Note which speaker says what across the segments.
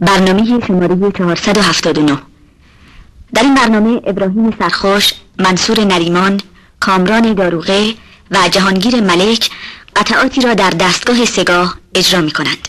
Speaker 1: برنامه شماره 479 در این برنامه ابراهیم سرخوش، منصور نریمان، کامران داروغه و جهانگیر ملک قطعاتی را در دستگاه سگاه اجرا می کنند.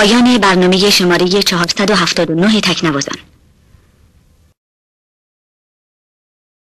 Speaker 1: پایان برنامه شماره 479 تکنوازان